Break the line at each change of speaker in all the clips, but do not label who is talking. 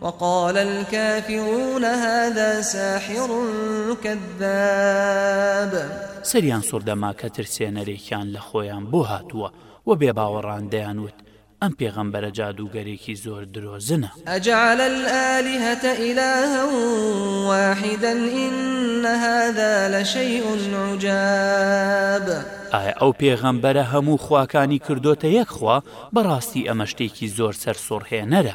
وقال الکافرون هذا ساحر کذاب.
سەریان سوڕدەما کە ترسێنەرێکیان لە خۆیان بۆ هاتووە و بێباوەڕان دەیانوت، ئەم پێغەمبەرە جادووگەرێکی زۆر درۆزنە.
اجعل الالهة الها واحدا ان هذا لشیء عجاب.
ئایا ئەو پێغەمبەرە هەموو خواکانی کردۆتە یەک خوا، بەڕاستی ئەمە شتێکی زۆر سەرسوڕهێنەرە.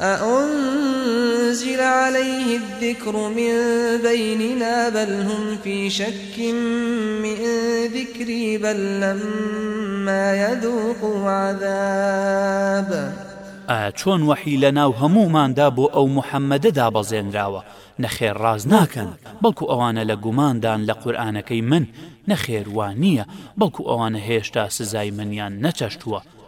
ئەئونزیل عەلەیه الذکر من بەینینا بەل هوم فی شەک من ذکری بەل لەما یەذوقوا عەذاب.
ئایا چۆن وەحی لەناو هەمووماندا بۆ ئەو موحەممەدە دابەزێنراوە، نەخێر ڕاست ناکەن، بەڵکو ئەوانە لە گوماندان لە قورئانەکەی من، نەخێر وا نییە، بەڵکو ئەوانە هێشتا سزای منیان نەچەشتووە،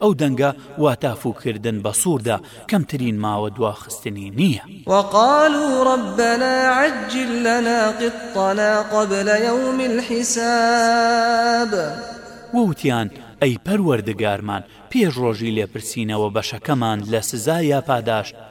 ئەو دەنگە واتا فوو کردن بە سووردا کەمترین ماوە دواخستنی نییە.
وقالوا ربنا عجل لنا قطنا قبل یوم الحساب.
ووتیان، ئەی پەروەردگارمان پێش ڕۆژی لێپرسینەوە بەشەکەمان لە سزا یا
پاداشت،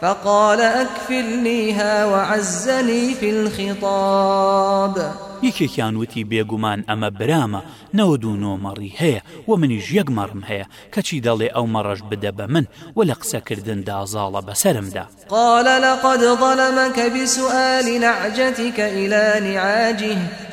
فقال اکفلنیها وعزنی فی الخطاب.
یەکێکیان وتی بێگومان ئەمە برامە نەوەد و نۆ مەڕی هەیە و منیش یەک مەڕم هەیە کەچی دەڵێ ئەو مەڕەش بدە بە من و لە قسەکردندا زاڵە بەسەرمدا.
قال لقد ظلمک بسوال نعجتک الی نعاجه.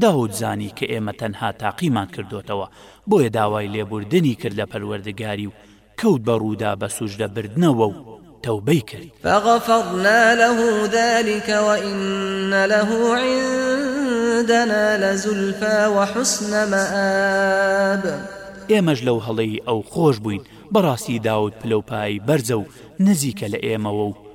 داود
زانی کە ئێمە تەنها تاقیمان کردۆتەوە بۆیە داوای لێبوردنی کرد لە پەروەردگاری و کەوت بە ڕوودا بە سوجدە بردنەوە و تەوبەی کرد.
فغفرنا له ذلک وان له عندنا لزلفی وحسن مآب.
ئێمەش لەو هەڵەی ئەو خۆش بووین بەڕاستی داود پلەو پایەی بەرزە و نزیکە لە ئێمەوە و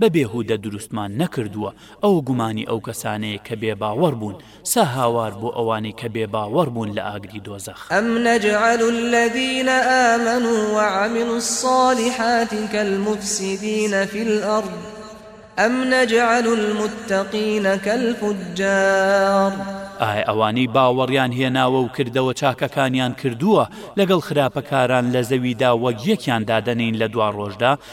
بە بێهودە دروستمان نەکردووە، ئەوە گومانی ئەو کەسانەیە کە بێ باوەڕ بوون، سا هاوار بۆ ئەوانەی کە بێ باوەڕ بوون لە ئاگری دۆزەخ.
ام نجعل الذین آمنوا وعملوا الصالحات کالمفسدین فی الارض ام نجعل المتقین کالفجار.
ئایا ئەوانەی باوەڕیان هێناوە و کردەوە چاکەکانیان کردووە لەگەڵ خراپەکاران لە زەویدا وەک یەکیان دادەنێین لە دواڕۆژدا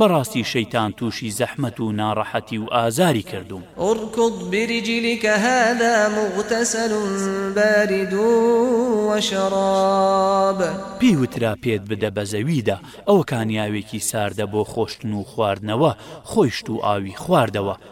بەڕاستی شەیتان توشی زەحمەت و ناڕەحەتی و ئازاری کردووم.
ارکض برجلک هذا مغتسل بارد و شراب.
پێی وترا پێت بدە بە زەویدا، ئەوە کانیاوێکی ساردە بۆ خۆشتن و خواردنەوە، خۆیشت و ئاوی خواردەوە،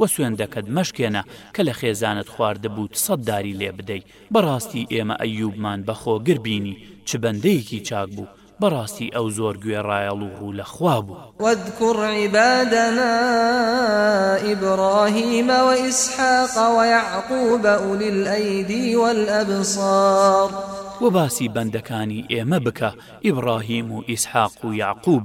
وە سوێندەکەت مەشکێنە کە لە خێزانت خواردبووت سەد داری لێ بدەی بەڕاستی ئێمە ئەیوبمان بە خۆگر بینی چ بەندەیەکی چاک بوو بەڕاستی ئەو زۆر گوێڕایەڵ و ڕوو لە خوا بوو.
واذکر عبادنا ابراهیم
و اسحاق و یعقوب
اولی الایدی والابصار.
وە باسی بەندەکانی ئێمە بکە ئیبڕاهیم و ئیسحاق و یەعقوب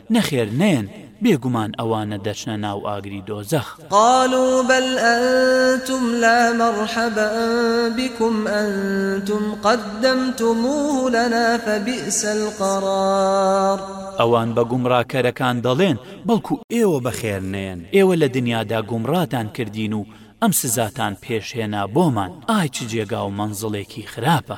نەخێر نەیەن، بێگومان ئەوانە دەچنە ناو ئاگری دۆزەخ.
قالوا بل انتم لا مرحبا بکم انتم قدمتموه لنا فبئس القرار.
ئەوان بە گومڕاکەرەکان دەڵێن، بەڵکو ئێوە بەخێر نەیەن، ئێوە لە دنیادا گومڕاتان کردین و ئەم سزاتان پێشهێنا بۆمان، ئای چ جێگا و مەنزڵێکی خراپە.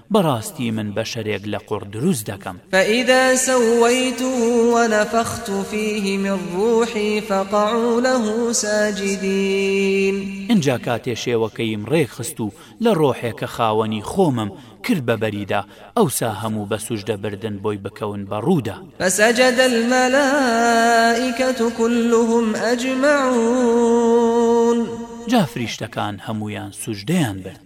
بەڕاستی من بەشەرێک لە قوڕ دروست دەکەم.
فإذا سویته ونفخت فیه من روحی فقعوا له ساجدین.
ئنجا کاتێ شێوەکەییم ڕێک خست و لە ڕۆحێ کە خاوەنی خۆمم، کرد بە بەریدا، ئەوسا هەموو بە سوژدە بردن بۆی بکەون بە ڕوودا.
فسجد الملائکة کلهم اجمعون.
جا فریشتەکان هەموویان سوژدەیان برد.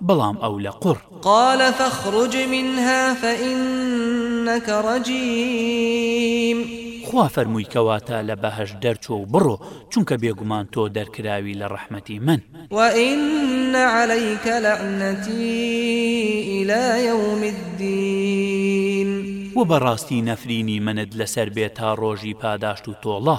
بەڵام ئەو لە قوڕ.
قال فاخرج منها فانک رجیم.
خوا فەرمووی کەواتە لە بەهەشت دەرچۆ و بڕۆ چونکە بێگومان تۆ دەرکراوی لە ڕەحمەتی من.
وان علیک لعنتی الی یوم الدین.
وە بەڕاستی نەفرینی منت لەسەر بێت تا ڕۆژی پاداشت و تۆڵە.